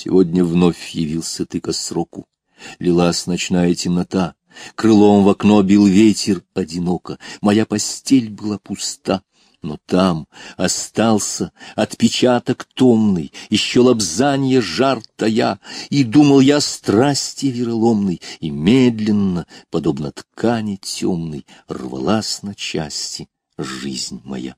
Сегодня вновь явился ты ко сроку. Лилась ночная темнота, крылом в окно бил ветер одиноко, моя постель была пуста. Но там остался отпечаток томный, еще лобзанье жар тая, и думал я страсти вероломной, и медленно, подобно ткани темной, рвалась на части жизнь моя.